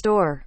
store.